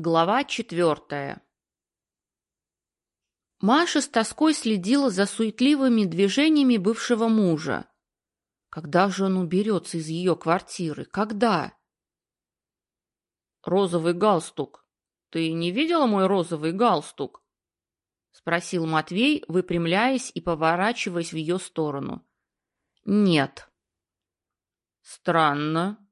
Глава четвертая Маша с тоской следила за суетливыми движениями бывшего мужа. Когда же он уберется из ее квартиры? Когда? «Розовый галстук. Ты не видела мой розовый галстук?» — спросил Матвей, выпрямляясь и поворачиваясь в ее сторону. «Нет». «Странно»,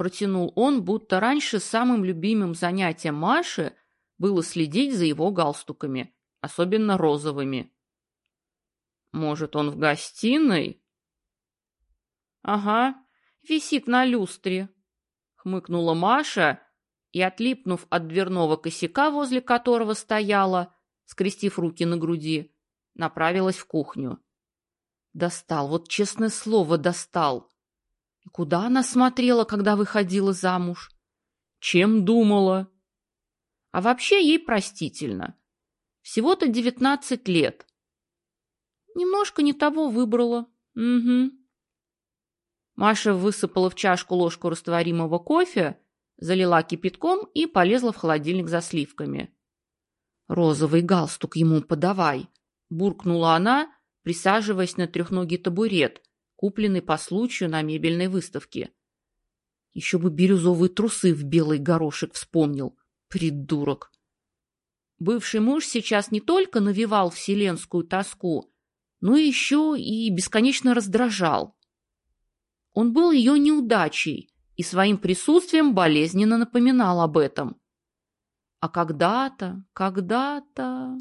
Протянул он, будто раньше самым любимым занятием Маши было следить за его галстуками, особенно розовыми. Может, он в гостиной? Ага, висит на люстре, хмыкнула Маша и, отлипнув от дверного косяка, возле которого стояла, скрестив руки на груди, направилась в кухню. Достал, вот честное слово, достал. И куда она смотрела, когда выходила замуж? Чем думала? А вообще ей простительно. Всего-то девятнадцать лет. Немножко не того выбрала. Угу. Маша высыпала в чашку ложку растворимого кофе, залила кипятком и полезла в холодильник за сливками. «Розовый галстук ему подавай!» – буркнула она, присаживаясь на трехногий табурет, купленный по случаю на мебельной выставке. Еще бы бирюзовые трусы в белый горошек вспомнил. Придурок. Бывший муж сейчас не только навевал вселенскую тоску, но еще и бесконечно раздражал. Он был ее неудачей и своим присутствием болезненно напоминал об этом. А когда-то, когда-то...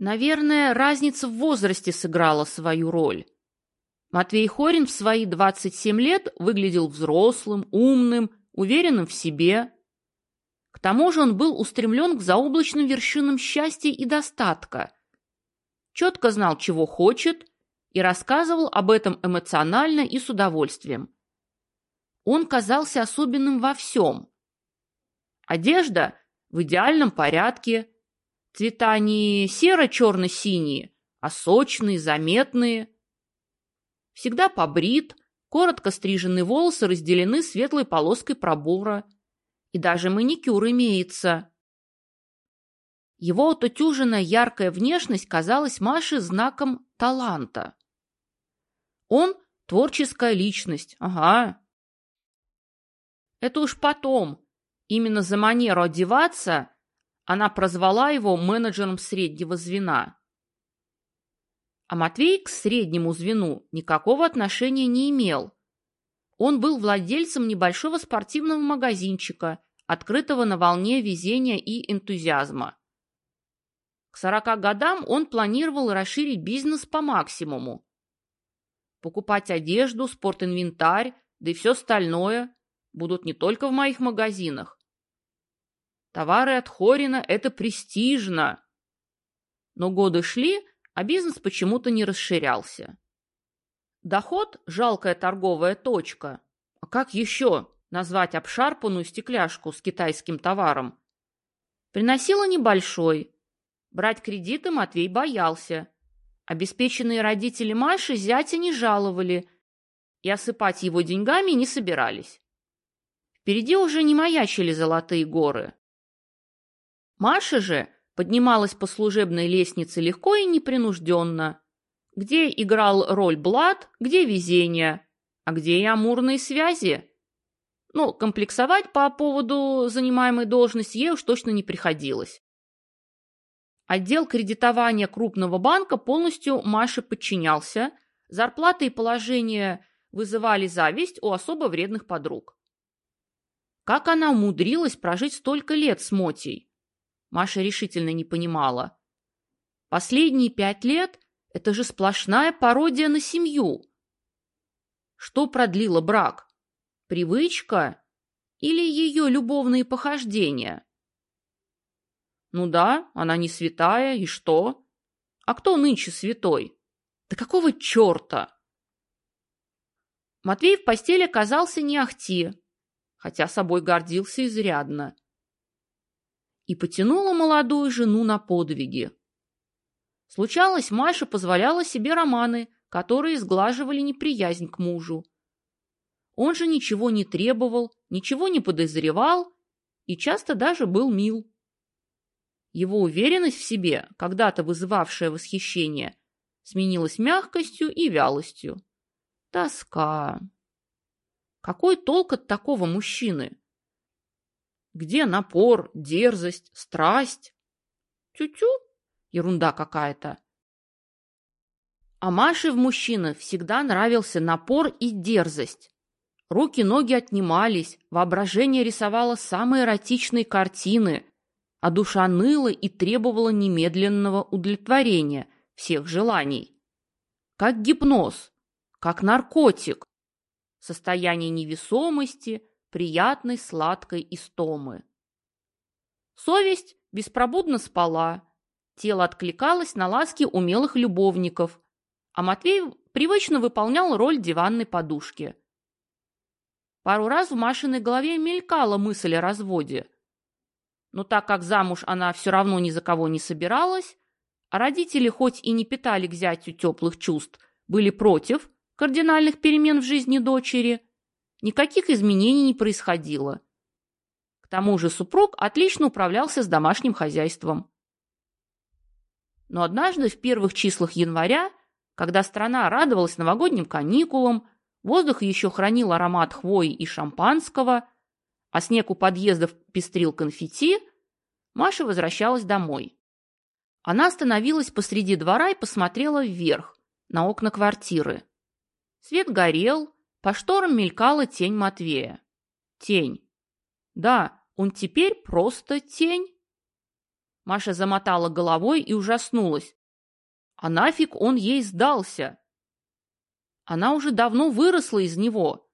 Наверное, разница в возрасте сыграла свою роль. Матвей Хорин в свои 27 лет выглядел взрослым, умным, уверенным в себе. К тому же он был устремлен к заоблачным вершинам счастья и достатка. Четко знал, чего хочет, и рассказывал об этом эмоционально и с удовольствием. Он казался особенным во всем. Одежда в идеальном порядке, Цвета не серо-черно-синие, а сочные, заметные. Всегда побрит, коротко стриженные волосы разделены светлой полоской пробора. И даже маникюр имеется. Его отутюженная яркая внешность казалась Маше знаком таланта. Он – творческая личность, ага. Это уж потом, именно за манеру одеваться она прозвала его менеджером среднего звена. А Матвей к среднему звену никакого отношения не имел. Он был владельцем небольшого спортивного магазинчика, открытого на волне везения и энтузиазма. К 40 годам он планировал расширить бизнес по максимуму. Покупать одежду, спортинвентарь, да и все остальное будут не только в моих магазинах, Товары от Хорина – это престижно. Но годы шли, а бизнес почему-то не расширялся. Доход – жалкая торговая точка. А как еще назвать обшарпанную стекляшку с китайским товаром? Приносила небольшой. Брать кредиты Матвей боялся. Обеспеченные родители Маши зятя не жаловали и осыпать его деньгами не собирались. Впереди уже не маячили золотые горы. Маша же поднималась по служебной лестнице легко и непринужденно. Где играл роль блат, где везение, а где и амурные связи. Ну, комплексовать по поводу занимаемой должности ей уж точно не приходилось. Отдел кредитования крупного банка полностью Маше подчинялся, зарплаты и положение вызывали зависть у особо вредных подруг. Как она умудрилась прожить столько лет с Мотей? Маша решительно не понимала. Последние пять лет – это же сплошная пародия на семью. Что продлило брак? Привычка или ее любовные похождения? Ну да, она не святая, и что? А кто нынче святой? Да какого черта? Матвей в постели казался не ахти, хотя собой гордился изрядно и потянула молодую жену на подвиги. Случалось, Маша позволяла себе романы, которые сглаживали неприязнь к мужу. Он же ничего не требовал, ничего не подозревал и часто даже был мил. Его уверенность в себе, когда-то вызывавшая восхищение, сменилась мягкостью и вялостью. Тоска. Какой толк от такого мужчины? Где напор, дерзость, страсть? Тю-тю, ерунда какая-то. А Маше в мужчинах всегда нравился напор и дерзость. Руки-ноги отнимались, воображение рисовало самые эротичные картины, а душа ныла и требовала немедленного удовлетворения всех желаний. Как гипноз, как наркотик, состояние невесомости, приятной сладкой истомы. Совесть беспробудно спала, тело откликалось на ласки умелых любовников, а Матвей привычно выполнял роль диванной подушки. Пару раз в Машиной голове мелькала мысль о разводе. Но так как замуж она все равно ни за кого не собиралась, а родители хоть и не питали к зятю теплых чувств, были против кардинальных перемен в жизни дочери, никаких изменений не происходило. К тому же супруг отлично управлялся с домашним хозяйством. Но однажды в первых числах января, когда страна радовалась новогодним каникулам, воздух еще хранил аромат хвои и шампанского, а снег у подъездов пестрил конфетти, Маша возвращалась домой. Она остановилась посреди двора и посмотрела вверх, на окна квартиры. Свет горел, по шторам мелькала тень Матвея. Тень. Да, он теперь просто тень. Маша замотала головой и ужаснулась. А нафиг он ей сдался? Она уже давно выросла из него,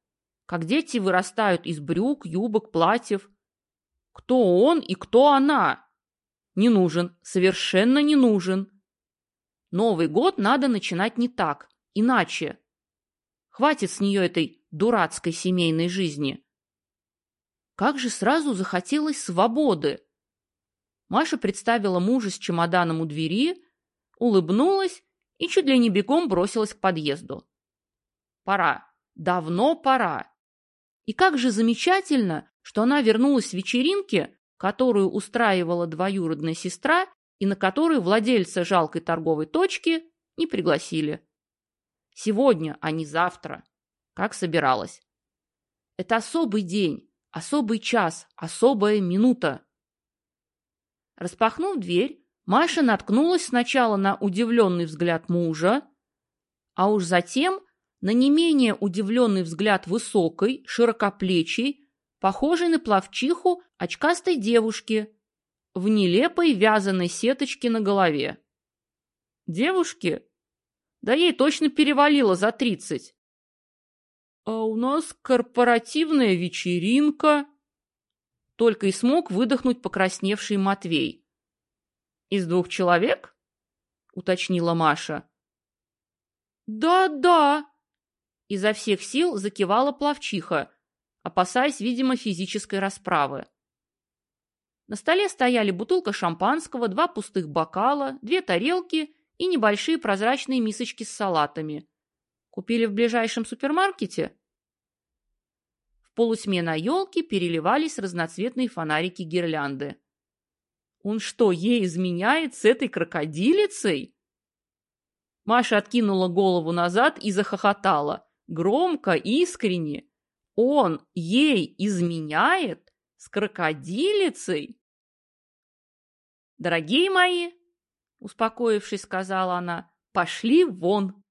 как дети вырастают из брюк, юбок, платьев. Кто он и кто она? Не нужен, совершенно не нужен. Новый год надо начинать не так, иначе. Хватит с нее этой дурацкой семейной жизни. Как же сразу захотелось свободы. Маша представила мужа с чемоданом у двери, улыбнулась и чуть ли не бегом бросилась к подъезду. Пора, давно пора. И как же замечательно, что она вернулась с вечеринки, которую устраивала двоюродная сестра и на которую владельца жалкой торговой точки не пригласили. Сегодня, а не завтра, как собиралась. Это особый день, особый час, особая минута. Распахнув дверь, Маша наткнулась сначала на удивленный взгляд мужа, а уж затем на не менее удивленный взгляд высокой, широкоплечей, похожей на плавчиху очкастой девушки в нелепой вязаной сеточке на голове. Девушки да ей точно перевалило за тридцать. А у нас корпоративная вечеринка. Только и смог выдохнуть покрасневший Матвей. Из двух человек? Уточнила Маша. Да-да. Изо всех сил закивала плавчиха, опасаясь, видимо, физической расправы. На столе стояли бутылка шампанского, два пустых бокала, две тарелки и небольшие прозрачные мисочки с салатами. Купили в ближайшем супермаркете? В полутьме на елке переливались разноцветные фонарики гирлянды. Он что, ей изменяет с этой крокодилицей? Маша откинула голову назад и захохотала. Громко, искренне. Он ей изменяет с крокодилицей? Дорогие мои, успокоившись, сказала она. «Пошли вон!»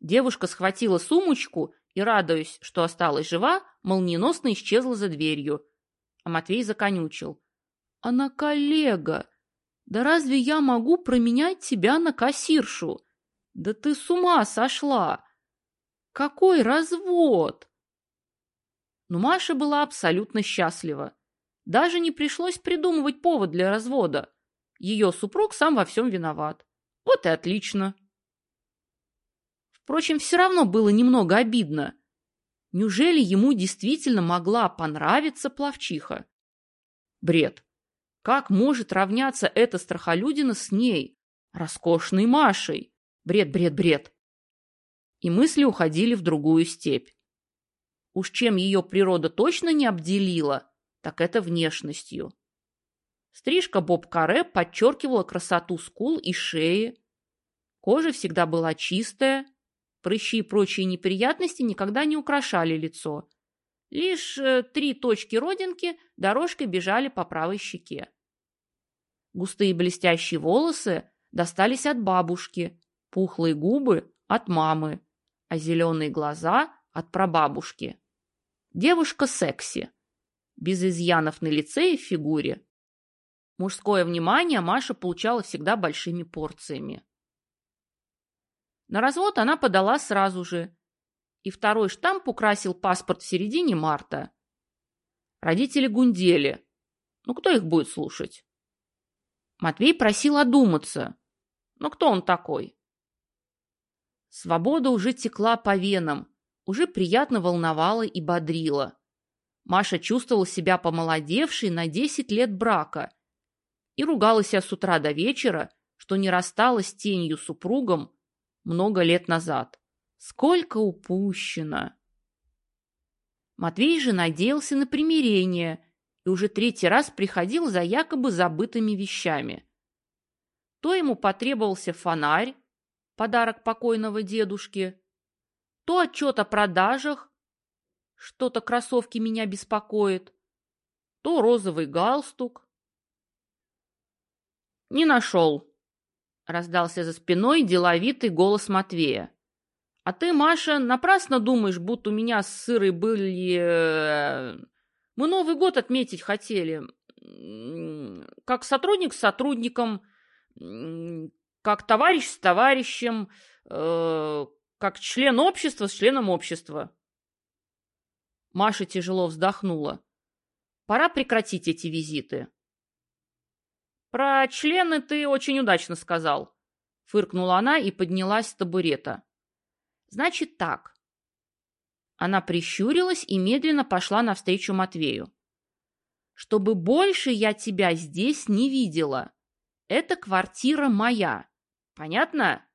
Девушка схватила сумочку и, радуясь, что осталась жива, молниеносно исчезла за дверью. А Матвей законючил. «Она коллега! Да разве я могу променять тебя на кассиршу? Да ты с ума сошла! Какой развод!» Но Маша была абсолютно счастлива. Даже не пришлось придумывать повод для развода. Ее супруг сам во всем виноват. Вот и отлично. Впрочем, все равно было немного обидно. Неужели ему действительно могла понравиться плавчиха? Бред. Как может равняться эта страхолюдина с ней, роскошной Машей? Бред, бред, бред. И мысли уходили в другую степь. Уж чем ее природа точно не обделила, так это внешностью. Стрижка боб-каре подчеркивала красоту скул и шеи. Кожа всегда была чистая, прыщи и прочие неприятности никогда не украшали лицо. Лишь э, три точки родинки дорожкой бежали по правой щеке. Густые блестящие волосы достались от бабушки, пухлые губы – от мамы, а зеленые глаза – от прабабушки. Девушка секси, без изъянов на лице и фигуре. Мужское внимание Маша получала всегда большими порциями. На развод она подала сразу же, и второй штамп украсил паспорт в середине марта. Родители гундели. Ну, кто их будет слушать? Матвей просил одуматься. Но кто он такой? Свобода уже текла по венам, уже приятно волновала и бодрила. Маша чувствовала себя помолодевшей на 10 лет брака и ругалась с утра до вечера, что не рассталась с тенью супругом много лет назад. Сколько упущено! Матвей же надеялся на примирение и уже третий раз приходил за якобы забытыми вещами. То ему потребовался фонарь, подарок покойного дедушки, то отчет о продажах, что-то кроссовки меня беспокоит, то розовый галстук. «Не нашел», — раздался за спиной деловитый голос Матвея. «А ты, Маша, напрасно думаешь, будто у меня с сырой были... Э, мы Новый год отметить хотели. Как сотрудник с сотрудником, как товарищ с товарищем, э, как член общества с членом общества. Маша тяжело вздохнула. Пора прекратить эти визиты. Про члены ты очень удачно сказал. Фыркнула она и поднялась с табурета. Значит так. Она прищурилась и медленно пошла навстречу Матвею. «Чтобы больше я тебя здесь не видела. Это квартира моя. Понятно?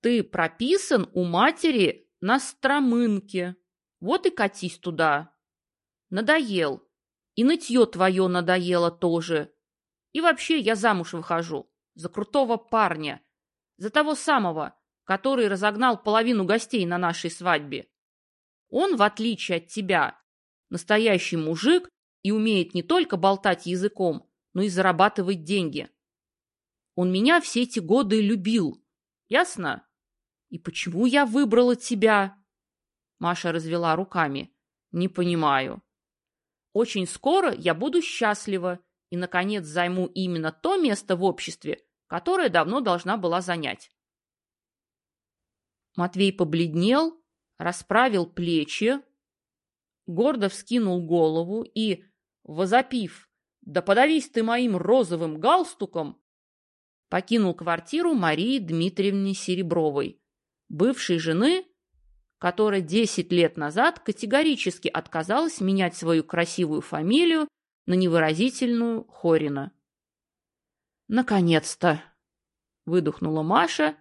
Ты прописан у матери на Стромынке. Вот и катись туда. Надоел. И нытье твое надоело тоже. И вообще я замуж выхожу. За крутого парня. За того самого, который разогнал половину гостей на нашей свадьбе. Он, в отличие от тебя, настоящий мужик и умеет не только болтать языком, но и зарабатывать деньги. Он меня все эти годы любил. Ясно? И почему я выбрала тебя? Маша развела руками. Не понимаю. Очень скоро я буду счастлива и, наконец, займу именно то место в обществе, которое давно должна была занять. Матвей побледнел, расправил плечи, гордо вскинул голову и, возопив «Да подавись ты моим розовым галстуком!» покинул квартиру Марии Дмитриевны Серебровой, бывшей жены, которая 10 лет назад категорически отказалась менять свою красивую фамилию на невыразительную Хорина. «Наконец-то!» – выдохнула Маша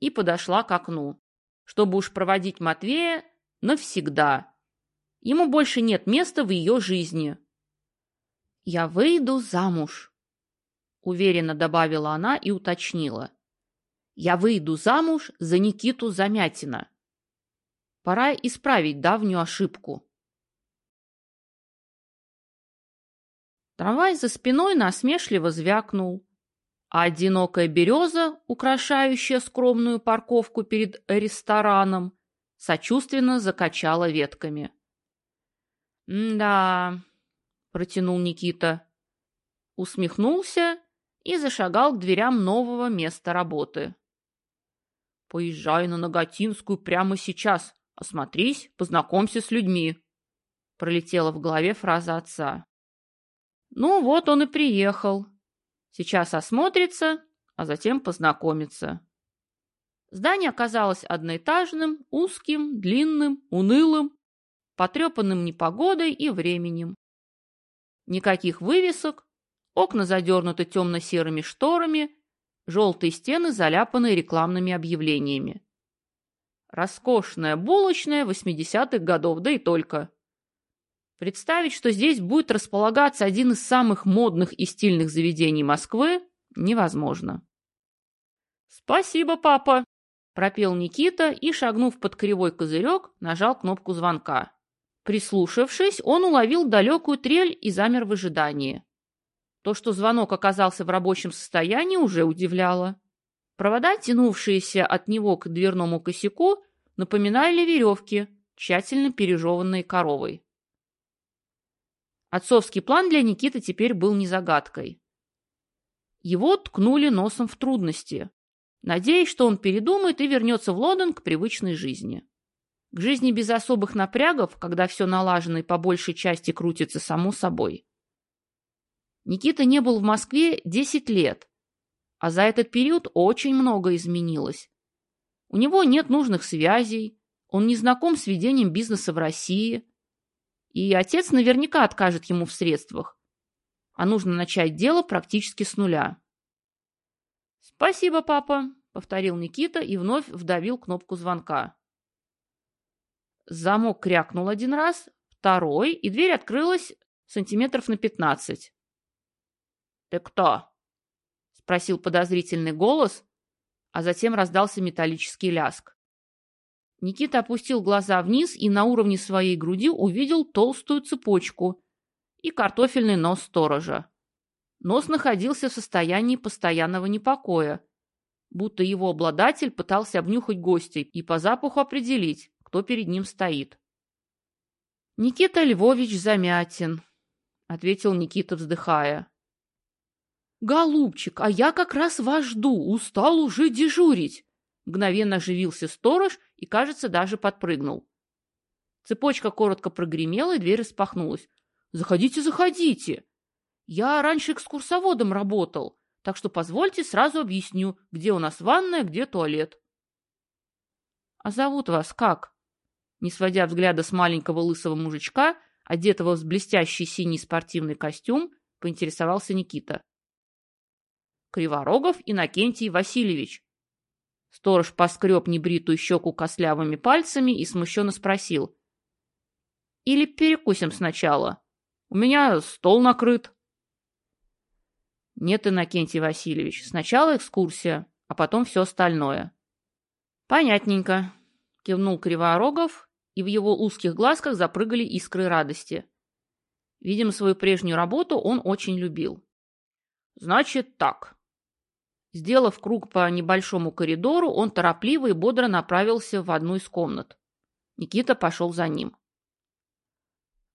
и подошла к окну чтобы уж проводить Матвея навсегда. Ему больше нет места в ее жизни. «Я выйду замуж», — уверенно добавила она и уточнила. «Я выйду замуж за Никиту Замятина. Пора исправить давнюю ошибку». Трамвай за спиной насмешливо звякнул а одинокая береза, украшающая скромную парковку перед рестораном, сочувственно закачала ветками. «Да», — протянул Никита, усмехнулся и зашагал к дверям нового места работы. «Поезжай на Нагатинскую прямо сейчас, осмотрись, познакомься с людьми», — пролетела в голове фраза отца. Ну вот он и приехал, Сейчас осмотрится, а затем познакомится. Здание оказалось одноэтажным, узким, длинным, унылым, потрепанным непогодой и временем. Никаких вывесок, окна задернуты темно-серыми шторами, желтые стены заляпаны рекламными объявлениями. Роскошная булочная 80-х годов, да и только. Представить, что здесь будет располагаться один из самых модных и стильных заведений Москвы, невозможно. «Спасибо, папа!» – пропел Никита и, шагнув под кривой козырек, нажал кнопку звонка. Прислушавшись, он уловил далекую трель и замер в ожидании. То, что звонок оказался в рабочем состоянии, уже удивляло. Провода, тянувшиеся от него к дверному косяку, напоминали веревки, тщательно пережеванные коровой. Отцовский план для Никиты теперь был не загадкой. Его ткнули носом в трудности, надеясь, что он передумает и вернется в Лондон к привычной жизни. К жизни без особых напрягов, когда все налажено и по большей части крутится само собой. Никита не был в Москве 10 лет, а за этот период очень много изменилось. У него нет нужных связей, он не знаком с ведением бизнеса в России, и отец наверняка откажет ему в средствах, а нужно начать дело практически с нуля. «Спасибо, папа», — повторил Никита и вновь вдавил кнопку звонка. Замок крякнул один раз, второй, и дверь открылась сантиметров на пятнадцать. «Ты кто?» — спросил подозрительный голос, а затем раздался металлический ляск. Никита опустил глаза вниз и на уровне своей груди увидел толстую цепочку и картофельный нос сторожа. Нос находился в состоянии постоянного непокоя, будто его обладатель пытался обнюхать гостя и по запаху определить, кто перед ним стоит. «Никита Львович Замятин», — ответил Никита, вздыхая. «Голубчик, а я как раз вас жду, устал уже дежурить!» Мгновенно оживился сторож и, кажется, даже подпрыгнул. Цепочка коротко прогремела, и дверь распахнулась. «Заходите, заходите! Я раньше экскурсоводом работал, так что позвольте сразу объясню, где у нас ванная, где туалет». «А зовут вас как?» Не сводя взгляда с маленького лысого мужичка, одетого в блестящий синий спортивный костюм, поинтересовался Никита. Криворогов Иннокентий Васильевич. Сторож поскреб небритую щеку кослявыми пальцами и смущенно спросил. «Или перекусим сначала? У меня стол накрыт». «Нет, Иннокентий Васильевич, сначала экскурсия, а потом все остальное». «Понятненько», — кивнул Криворогов, и в его узких глазках запрыгали искры радости. Видимо, свою прежнюю работу он очень любил. «Значит так. Сделав круг по небольшому коридору, он торопливо и бодро направился в одну из комнат. Никита пошел за ним.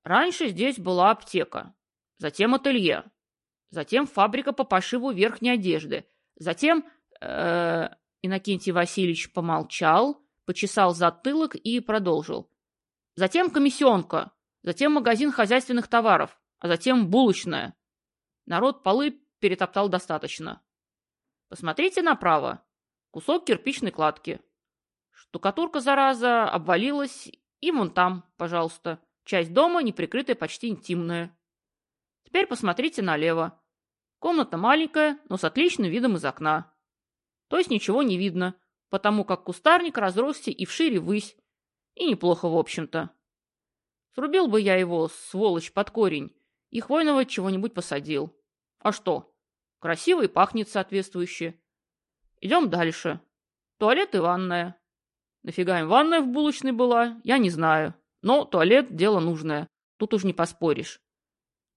Раньше здесь была аптека, затем ателье, затем фабрика по пошиву верхней одежды, затем... Э, Иннокентий Васильевич помолчал, почесал затылок и продолжил. Затем комиссионка, затем магазин хозяйственных товаров, а затем булочная. Народ полы перетоптал достаточно. Посмотрите направо. Кусок кирпичной кладки. Штукатурка, зараза, обвалилась. И вон там, пожалуйста. Часть дома, не прикрытая, почти интимная. Теперь посмотрите налево. Комната маленькая, но с отличным видом из окна. То есть ничего не видно, потому как кустарник разросся и вшире ввысь. И неплохо, в общем-то. Срубил бы я его, сволочь, под корень, и хвойного чего-нибудь посадил. А что? Красиво и пахнет соответствующе. Идем дальше. Туалет и ванная. Нафига им ванная в булочной была, я не знаю. Но туалет – дело нужное. Тут уж не поспоришь.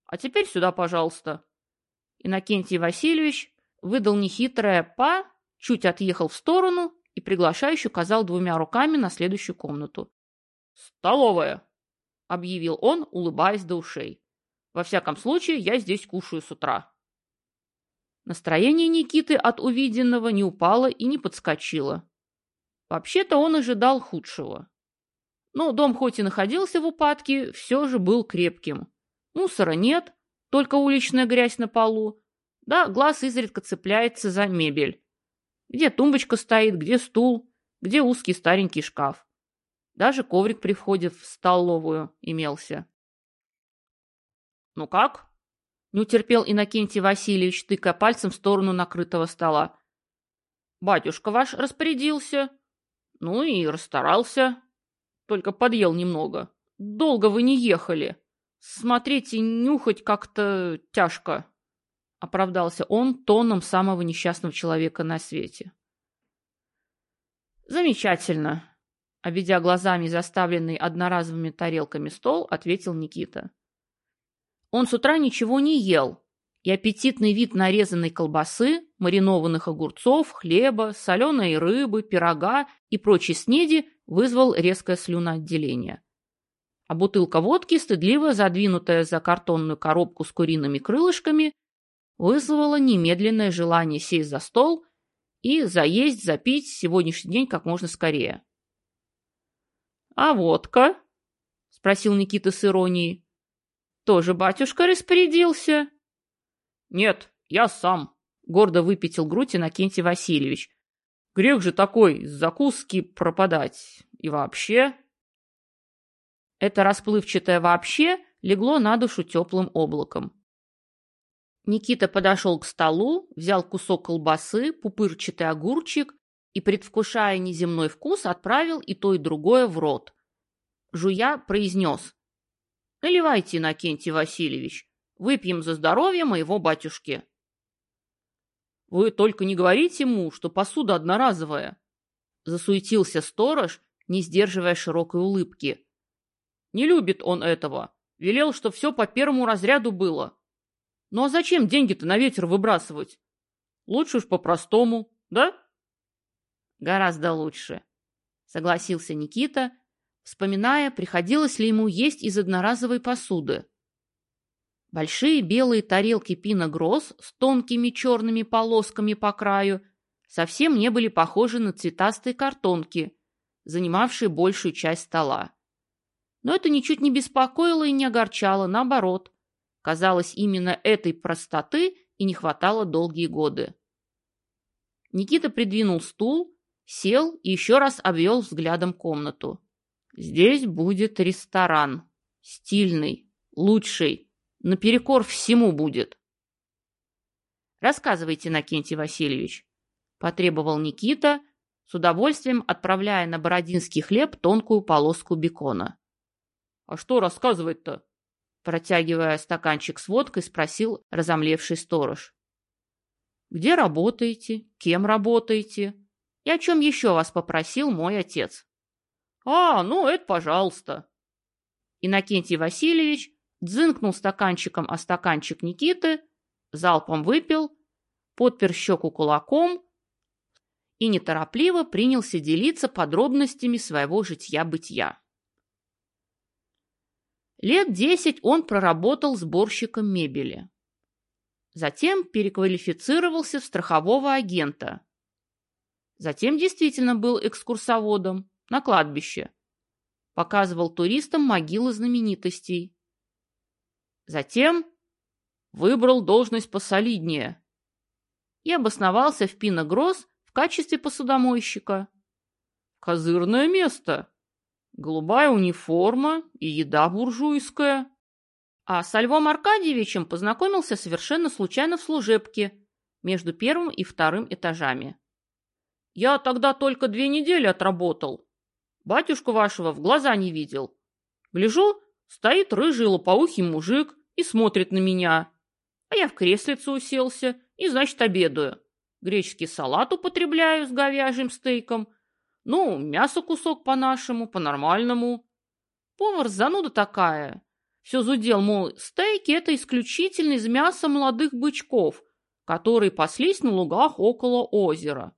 А теперь сюда, пожалуйста. Иннокентий Васильевич выдал нехитрое «па», чуть отъехал в сторону и приглашающе указал двумя руками на следующую комнату. «Столовая», — объявил он, улыбаясь до ушей. «Во всяком случае, я здесь кушаю с утра». Настроение Никиты от увиденного не упало и не подскочило. Вообще-то он ожидал худшего. Но дом хоть и находился в упадке, все же был крепким. Мусора нет, только уличная грязь на полу. Да, глаз изредка цепляется за мебель. Где тумбочка стоит, где стул, где узкий старенький шкаф. Даже коврик при входе в столовую имелся. «Ну как?» Не утерпел Иннокентий Васильевич, тыкая пальцем в сторону накрытого стола. «Батюшка ваш распорядился. Ну и расстарался. Только подъел немного. Долго вы не ехали. смотреть и нюхать как-то тяжко», — оправдался он тоном самого несчастного человека на свете. «Замечательно», — обведя глазами заставленный одноразовыми тарелками стол, ответил Никита. Он с утра ничего не ел, и аппетитный вид нарезанной колбасы, маринованных огурцов, хлеба, соленой рыбы, пирога и прочей снеди вызвал резкое слюноотделение. А бутылка водки, стыдливо задвинутая за картонную коробку с куриными крылышками, вызвала немедленное желание сесть за стол и заесть, запить сегодняшний день как можно скорее. «А водка?» — спросил Никита с иронией. «Тоже батюшка распорядился?» «Нет, я сам», — гордо выпятил грудь Иннокентий Васильевич. «Грех же такой, закуски пропадать. И вообще...» Это расплывчатое «вообще» легло на душу теплым облаком. Никита подошел к столу, взял кусок колбасы, пупырчатый огурчик и, предвкушая неземной вкус, отправил и то, и другое в рот. Жуя произнес. «Наливайте, Иннокентий Васильевич, выпьем за здоровье моего батюшки». «Вы только не говорите ему, что посуда одноразовая», засуетился сторож, не сдерживая широкой улыбки. «Не любит он этого. Велел, что все по первому разряду было. Ну а зачем деньги-то на ветер выбрасывать? Лучше уж по-простому, да? Гораздо лучше, согласился Никита, вспоминая, приходилось ли ему есть из одноразовой посуды. Большие белые тарелки пиногроз с тонкими черными полосками по краю совсем не были похожи на цветастые картонки, занимавшие большую часть стола. Но это ничуть не беспокоило и не огорчало, наоборот. Казалось, именно этой простоты и не хватало долгие годы. Никита придвинул стул, сел и еще раз обвел взглядом комнату. Здесь будет ресторан. Стильный, лучший, наперекор всему будет. Рассказывайте, Накентий Васильевич, потребовал Никита, с удовольствием отправляя на бородинский хлеб тонкую полоску бекона. А что рассказывать-то? Протягивая стаканчик с водкой, спросил разомлевший сторож. «Где работаете? Кем работаете? И о чем еще вас попросил мой отец?» «А, ну это пожалуйста». Иннокентий Васильевич дзынкнул стаканчиком о стаканчик Никиты, залпом выпил, подпер щеку кулаком и неторопливо принялся делиться подробностями своего житья-бытия. Лет десять он проработал сборщиком мебели. Затем переквалифицировался в страхового агента. Затем действительно был экскурсоводом на кладбище. Показывал туристам могилы знаменитостей. Затем выбрал должность посолиднее и обосновался в Пиногросс в качестве посудомойщика. Козырное место, голубая униформа и еда буржуйская. А со Львом Аркадьевичем познакомился совершенно случайно в служебке между первым и вторым этажами. Я тогда только две недели отработал. Батюшку вашего в глаза не видел. Гляжу, стоит рыжий лопоухий мужик и смотрит на меня. А я в креслице уселся и, значит, обедаю. Греческий салат употребляю с говяжьим стейком – ну, мясо кусок по-нашему, по-нормальному. Повар зануда такая. Все зудел, мол, стейки – это исключительно из мяса молодых бычков, которые паслись на лугах около озера.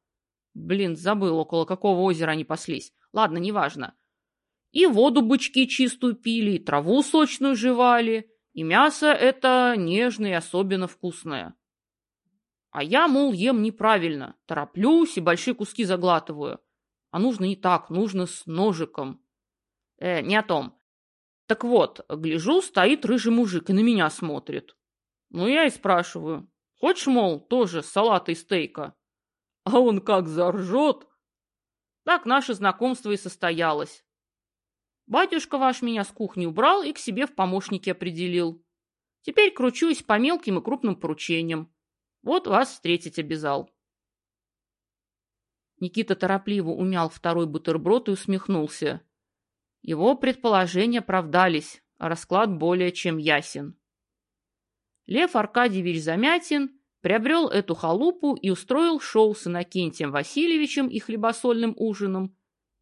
Блин, забыл, около какого озера они паслись. Ладно, неважно. И воду бычки чистую пили, и траву сочную жевали, и мясо это нежное и особенно вкусное. А я, мол, ем неправильно, тороплюсь и большие куски заглатываю. А нужно не так, нужно с ножиком. Э, не о том. Так вот, гляжу, стоит рыжий мужик и на меня смотрит. Ну, я и спрашиваю. Хочешь, мол, тоже салата и стейка? А он как заржет. Так наше знакомство и состоялось. Батюшка ваш меня с кухни убрал и к себе в помощники определил. Теперь кручусь по мелким и крупным поручениям. Вот вас встретить обязал. Никита торопливо умял второй бутерброд и усмехнулся. Его предположения оправдались. расклад более чем ясен. Лев Аркадьевич Замятин приобрел эту халупу и устроил шоу с Иннокентием Васильевичем и хлебосольным ужином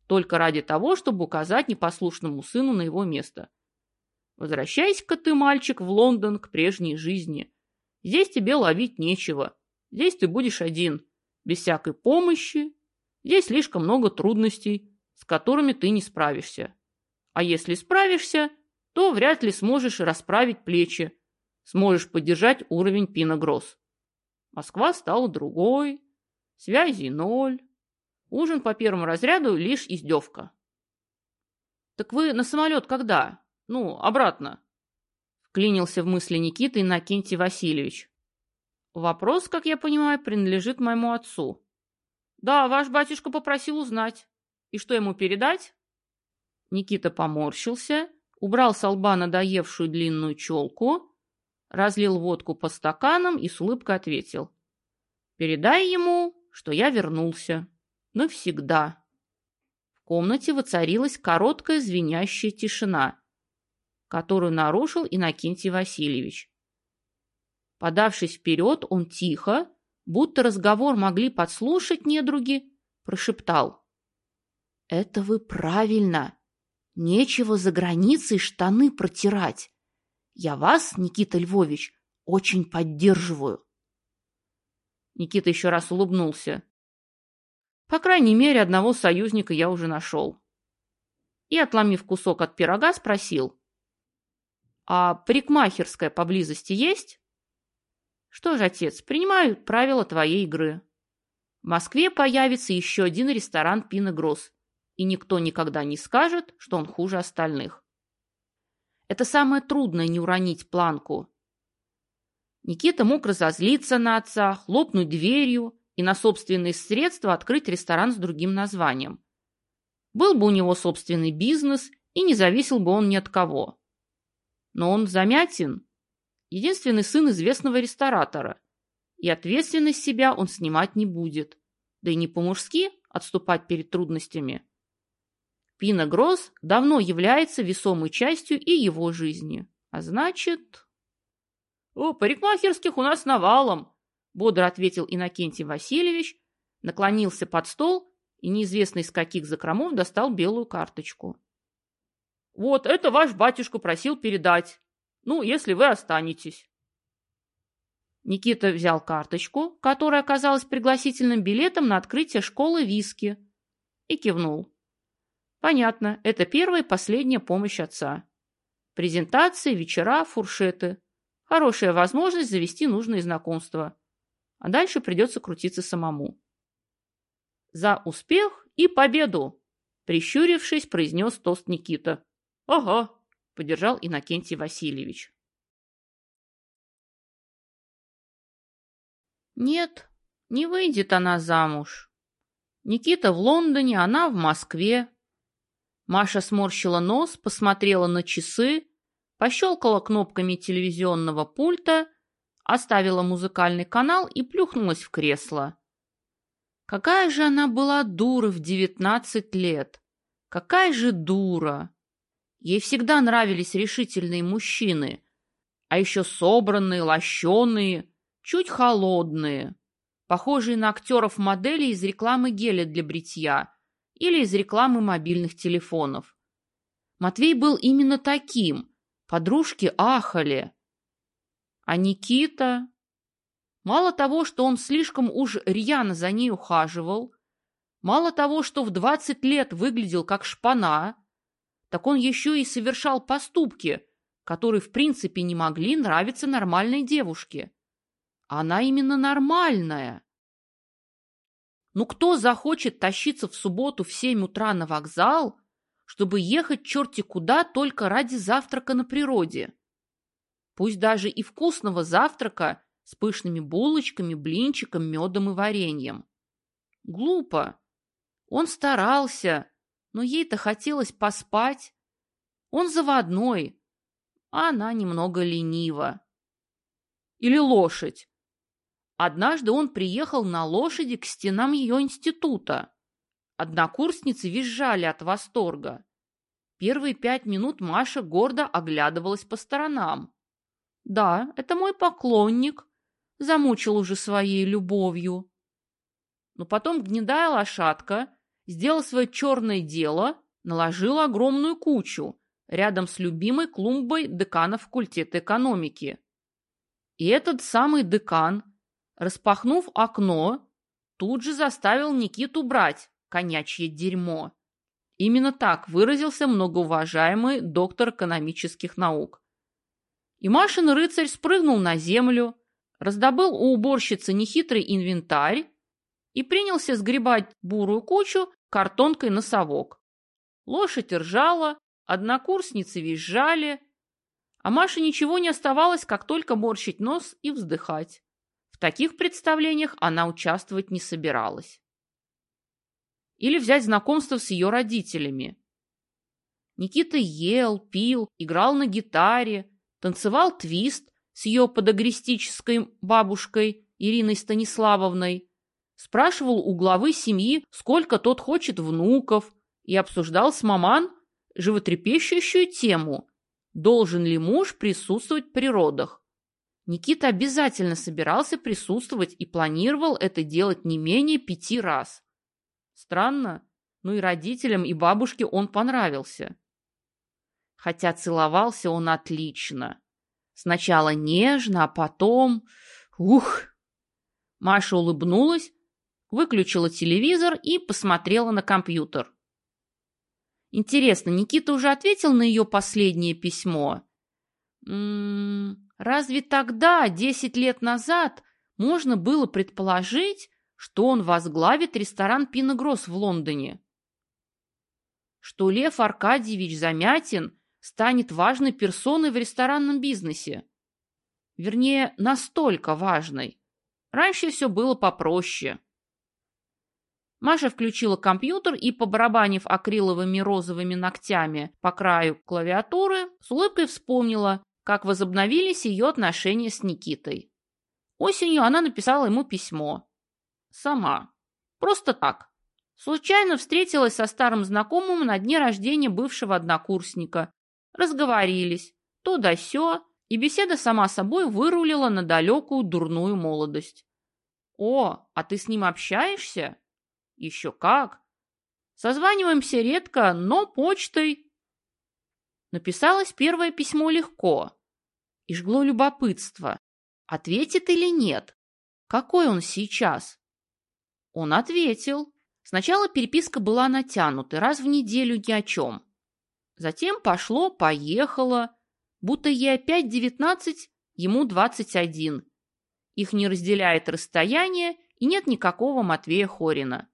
только ради того, чтобы указать непослушному сыну на его место. Возвращайся-ка ты, мальчик, в Лондон к прежней жизни. Здесь тебе ловить нечего. Здесь ты будешь один, без всякой помощи. Здесь слишком много трудностей, с которыми ты не справишься. А если справишься, то вряд ли сможешь расправить плечи, сможешь поддержать уровень пиногросс. Москва стала другой, связи ноль. Ужин по первому разряду лишь издевка. «Так вы на самолет когда? Ну, обратно?» Вклинился в мысли Никита Иннокентий Васильевич. «Вопрос, как я понимаю, принадлежит моему отцу». «Да, ваш батюшка попросил узнать. И что ему передать?» Никита поморщился, убрал с лба надоевшую длинную челку разлил водку по стаканам и с улыбкой ответил. «Передай ему, что я вернулся. Навсегда». В комнате воцарилась короткая звенящая тишина, которую нарушил Иннокентий Васильевич. Подавшись вперед, он тихо, будто разговор могли подслушать недруги, прошептал. «Это вы правильно. Нечего за границей штаны протирать. Я вас, Никита Львович, очень поддерживаю. Никита еще раз улыбнулся. По крайней мере, одного союзника я уже нашел. И, отломив кусок от пирога, спросил. А парикмахерская поблизости есть? Что ж, отец, принимаю правила твоей игры. В Москве появится еще один ресторан Пино Гросс, и никто никогда не скажет, что он хуже остальных. Это самое трудное – не уронить планку. Никита мог разозлиться на отца, хлопнуть дверью и на собственные средства открыть ресторан с другим названием. Был бы у него собственный бизнес, и не зависел бы он ни от кого. Но он Замятин, единственный сын известного ресторатора, и ответственность себя он снимать не будет, да и не по-мужски отступать перед трудностями. Пина Гросс давно является весомой частью и его жизни. А значит... «О, парикмахерских у нас навалом!» — бодро ответил Иннокентий Васильевич, наклонился под стол и неизвестно из каких закромов достал белую карточку. «Вот, это ваш батюшка просил передать. Ну, если вы останетесь». Никита взял карточку, которая оказалась пригласительным билетом на открытие школы виски, и кивнул. Понятно, это первая и последняя помощь отца. Презентации, вечера, фуршеты. Хорошая возможность завести нужные знакомства. А дальше придется крутиться самому. За успех и победу! Прищурившись, произнес тост Никита. Ага, поддержал Иннокентий Васильевич. Нет, не выйдет она замуж. Никита в Лондоне, она в Москве. Маша сморщила нос, посмотрела на часы, пощелкала кнопками телевизионного пульта, оставила музыкальный канал и плюхнулась в кресло. Какая же она была дура в девятнадцать лет! Какая же дура! Ей всегда нравились решительные мужчины, а еще собранные, лощеные, чуть холодные, похожие на актеров-моделей из рекламы геля для бритья – или из рекламы мобильных телефонов. Матвей был именно таким. Подружки ахали. А Никита... Мало того, что он слишком уж рьяно за ней ухаживал, мало того, что в 20 лет выглядел как шпана, так он еще и совершал поступки, которые в принципе не могли нравиться нормальной девушке. Она именно нормальная. Ну кто захочет тащиться в субботу в семь утра на вокзал, чтобы ехать черти куда только ради завтрака на природе? Пусть даже и вкусного завтрака с пышными булочками, блинчиком, медом и вареньем. Глупо. Он старался, но ей-то хотелось поспать. Он заводной, а она немного ленива. Или лошадь. Однажды он приехал на лошади к стенам ее института. Однокурсницы визжали от восторга. Первые пять минут Маша гордо оглядывалась по сторонам. Да, это мой поклонник, замучил уже своей любовью. Но потом гнедая лошадка сделала свое черное дело, наложила огромную кучу рядом с любимой клумбой декана факультета экономики. И этот самый декан, распахнув окно, тут же заставил Никиту брать конячье дерьмо. Именно так выразился многоуважаемый доктор экономических наук. И Машин рыцарь спрыгнул на землю, раздобыл у уборщицы нехитрый инвентарь и принялся сгребать бурую кучу картонкой на совок. Лошадь ржала, однокурсницы визжали, а Маше ничего не оставалось, как только морщить нос и вздыхать. Таких представлениях она участвовать не собиралась. Или взять знакомство с ее родителями. Никита ел, пил, играл на гитаре, танцевал твист с ее подогристической бабушкой Ириной Станиславовной, спрашивал у главы семьи, сколько тот хочет внуков, и обсуждал с маман животрепещущую тему «Должен ли муж присутствовать при родах?». Никита обязательно собирался присутствовать и планировал это делать не менее пяти раз. Странно, но и родителям, и бабушке он понравился. Хотя целовался он отлично. Сначала нежно, а потом... Ух! Маша улыбнулась, выключила телевизор и посмотрела на компьютер. Интересно, Никита уже ответил на ее последнее письмо? М -м, разве тогда, десять лет назад, можно было предположить, что он возглавит ресторан «Пиногросс» в Лондоне? Что Лев Аркадьевич Замятин станет важной персоной в ресторанном бизнесе? Вернее, настолько важной. Раньше все было попроще. Маша включила компьютер и, побарабанив акриловыми розовыми ногтями по краю клавиатуры, с улыбкой вспомнила, как возобновились ее отношения с Никитой. Осенью она написала ему письмо. Сама. Просто так. Случайно встретилась со старым знакомым на дне рождения бывшего однокурсника. Разговорились. То да сё, и беседа сама собой вырулила на далекую дурную молодость. «О, а ты с ним общаешься?» Еще как. Созваниваемся редко, но почтой. Написалось первое письмо легко. И жгло любопытство. Ответит или нет? Какой он сейчас? Он ответил. Сначала переписка была натянута, раз в неделю ни о чем. Затем пошло, поехало, будто ей опять девятнадцать, ему двадцать один. Их не разделяет расстояние и нет никакого Матвея Хорина.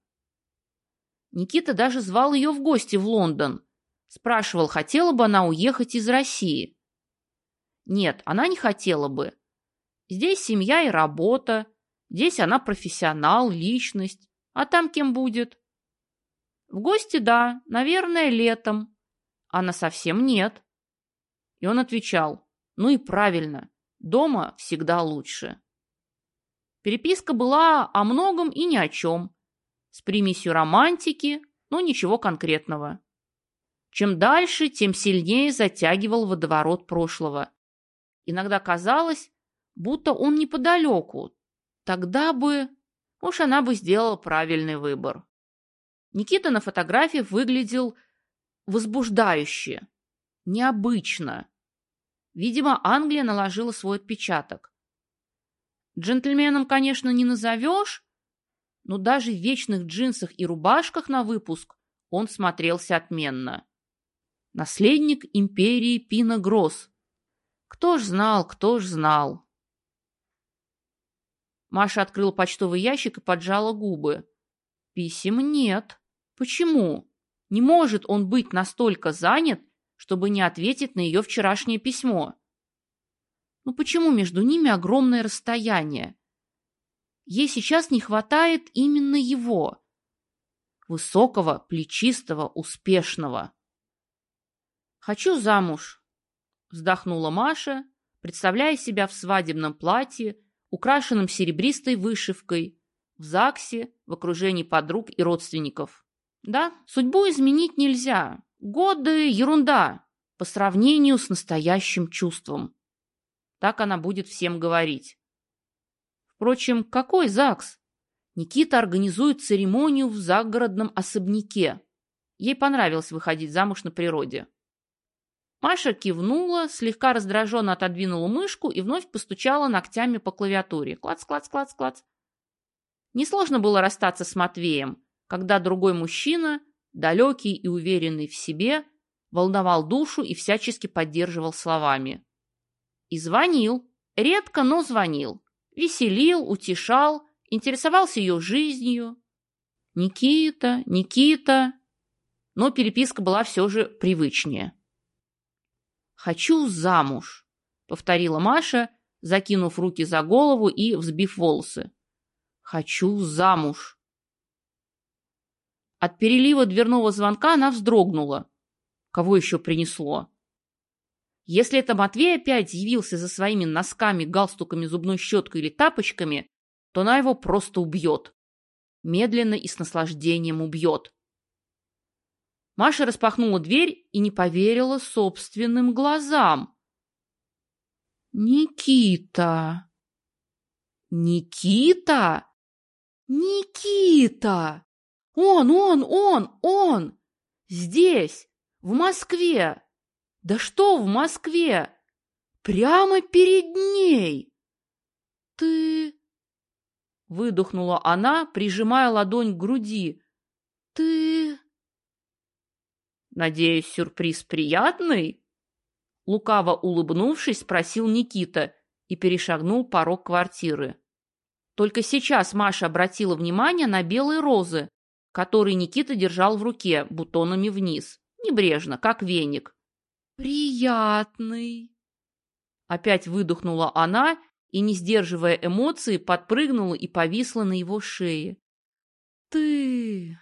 Никита даже звал ее в гости в Лондон. Спрашивал, хотела бы она уехать из России. Нет, она не хотела бы. Здесь семья и работа. Здесь она профессионал, личность. А там кем будет? В гости, да, наверное, летом. А на совсем нет. И он отвечал, ну и правильно, дома всегда лучше. Переписка была о многом и ни о чем с примесью романтики, но ничего конкретного. Чем дальше, тем сильнее затягивал водоворот прошлого. Иногда казалось, будто он неподалеку. Тогда бы... Уж она бы сделала правильный выбор. Никита на фотографии выглядел возбуждающе, необычно. Видимо, Англия наложила свой отпечаток. Джентльменом, конечно, не назовешь, но даже в вечных джинсах и рубашках на выпуск он смотрелся отменно. Наследник империи Пина Гросс. Кто ж знал, кто ж знал. Маша открыла почтовый ящик и поджала губы. Писем нет. Почему? Не может он быть настолько занят, чтобы не ответить на ее вчерашнее письмо. Ну почему между ними огромное расстояние? Ей сейчас не хватает именно его. Высокого, плечистого, успешного. «Хочу замуж», — вздохнула Маша, представляя себя в свадебном платье, украшенном серебристой вышивкой, в ЗАГСе, в окружении подруг и родственников. Да, судьбу изменить нельзя, Годы – ерунда по сравнению с настоящим чувством. Так она будет всем говорить. Впрочем, какой ЗАГС? Никита организует церемонию в загородном особняке. Ей понравилось выходить замуж на природе. Маша кивнула, слегка раздраженно отодвинула мышку и вновь постучала ногтями по клавиатуре. Клац, клац, клац, клац. Несложно было расстаться с Матвеем, когда другой мужчина, далекий и уверенный в себе, волновал душу и всячески поддерживал словами. И звонил. Редко, но звонил. Веселил, утешал, интересовался ее жизнью. Никита, Никита. Но переписка была все же привычнее. «Хочу замуж», — повторила Маша, закинув руки за голову и взбив волосы. «Хочу замуж». От перелива дверного звонка она вздрогнула. Кого еще принесло? Если это Матвей опять явился за своими носками, галстуками, зубной щеткой или тапочками, то она его просто убьет. Медленно и с наслаждением убьет. Маша распахнула дверь и не поверила собственным глазам. «Никита! Никита! Никита! Он, он, он, он! Здесь, в Москве! Да что в Москве? Прямо перед ней! Ты...» Выдохнула она, прижимая ладонь к груди. «Ты...» «Надеюсь, сюрприз приятный?» Лукаво улыбнувшись, спросил Никита и перешагнул порог квартиры. Только сейчас Маша обратила внимание на белые розы, которые Никита держал в руке, бутонами вниз, небрежно, как веник. «Приятный!» Опять выдохнула она и, не сдерживая эмоций, подпрыгнула и повисла на его шее. «Ты